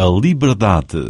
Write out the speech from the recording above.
a liberdade.